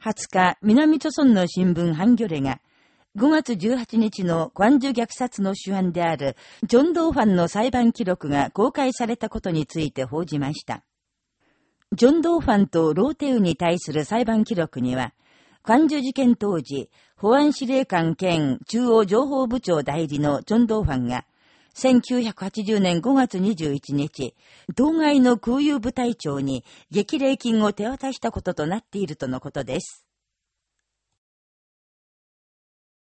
20日、南朝村の新聞ハンギョレが、5月18日の関ジ虐殺の主犯である、ジョン・ドーファンの裁判記録が公開されたことについて報じました。ジョン・ドーファンとローテウに対する裁判記録には、関ジ事件当時、保安司令官兼中央情報部長代理のジョン・ドーファンが、1980年5月21日、当該の空輸部隊長に激励金を手渡したこととなっているとのことです。